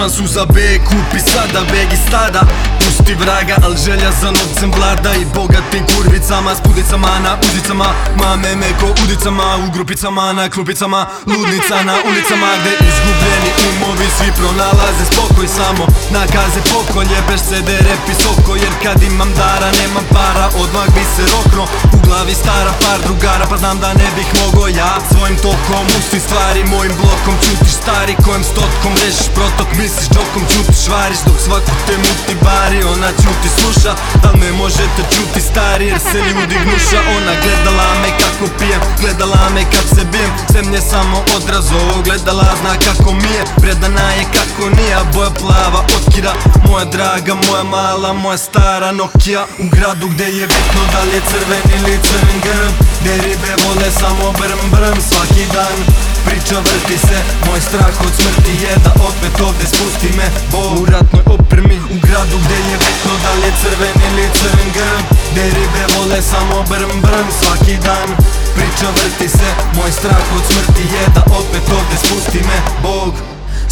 šansu za B Kupi sada beg iz stada Pusti vraga, al želja za novcem vlada I bogatim kurvicama, s pudicama na udicama. Mame me ko udicama, u grupicama Na klupicama, ludnica na ulicama Gde izgubljeni umovi svi pronalaze spokoj samo. Nakaze pokolje, beš se dere pisoko Jer kad imam dara, nemam para, odmah bi se rokno. U glavi stara par drugara, pa znam da ne bih mogo ja. Svojim tokom, usti stvari, mojim blokom Čutiš stari, kojem stotkom rešiš protok Misliš džokom, čutiš variš Dok svako te muti bari, čuti sluša Da me možete čuti? Stari, jer se ljudi gnuša. Ona gledala me kako pijem, gledala me kad se bijem. Sve samo odrazo, gledala zna kako mi je. Predana je kako nije, boja plava od kira. Moja draga, moja mala, moja stara Nokia. U gradu gdje je bitno da li je crven ili crn grb ribe vole samo brm brm svaki dan. Priča vrti se, moj strah od smrti je da opet ovdje spusti me. Bog u ratnoj opremi U gradu gdje je bitno da li je crven ili crn grb Gdje ribe vole samo brm brm svaki dan. Priča vrti se, moj strah od smrti je da opet ovdje spusti me. Bog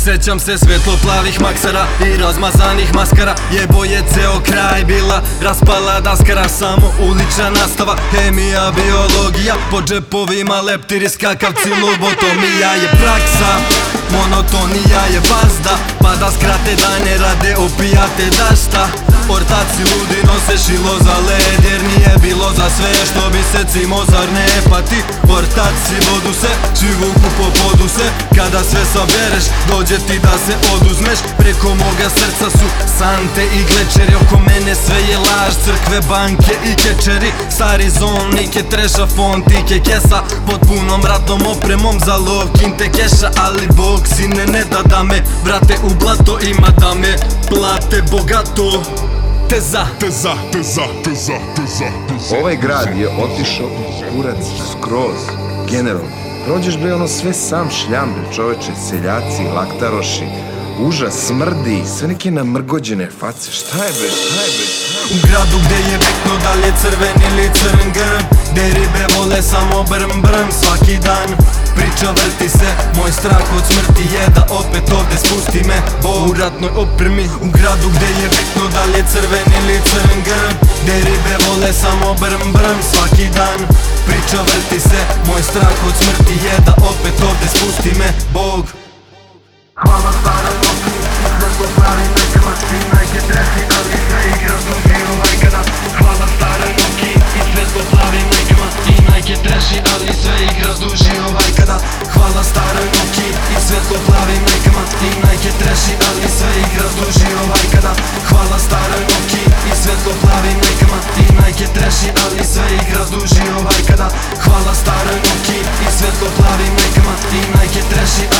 Sjećam se svjetlo plavih maksara i razmazanih maskara. Jebo je ceo kraj bila raspala daskara Samo ulična nastava, hemija, biologija Po džepovima leptiri skakavci, lobotomija je praksa Monotonija je vazda Pa da skrate dane rade opijate da šta? Ortaci ludi nose šilo za led Jer nije bilo za sve što bi se cimo zar ne? Pa ti Ortaci vodu se, svi vuku po podu se. Kada sve sabereš dođe ti da se oduzmeš. Preko moga srca su sante i glečeri. Oko mene sve je laž, crkve, banke i kečeri. Stari zon, nike treša, fontike, kesa. Pod punom ratnom opremom za lov, kinte keša Ali Bog sine ne da da me vrate u blato Ima da me plate bogato Teza Teza, teza, teza, teza, teza. Ovaj grad je otišao u kurac skroz, generalno. Prođeš bre ono sve sam šljam bre čoveče, seljaci, laktaroši, užas, smrdi, sve neke namrgođene face, šta je bre, šta je bre, U gradu gdje je bitno da li je crven ili crn grb Gdje ribe vole samo brm brm svaki dan. Priča vrti se, moj strah od smrti je da opet ovdje spusti me. Bog u ratnoj opremi U gradu gdje je bitno da li je crven ili crn grb Gdje ribe vole samo brm brm svaki dan. Priča vrti se, moj strah od smrti je da opet ovdje spusti me. Bog Hvala stara noći, sve to pravi neke mački, neke sve igra kada Hvala stara noći, i sve to pravi neke neke treši, ali sve Hvala staroj Noki i plavim nekama I treši, sve igra kada Hvala staroj Noki i I treši, sve Noki i I najke treši,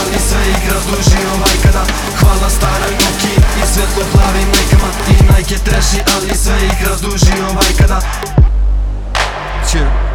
najke treši, ali sve igra duži ovaj kada Cheer.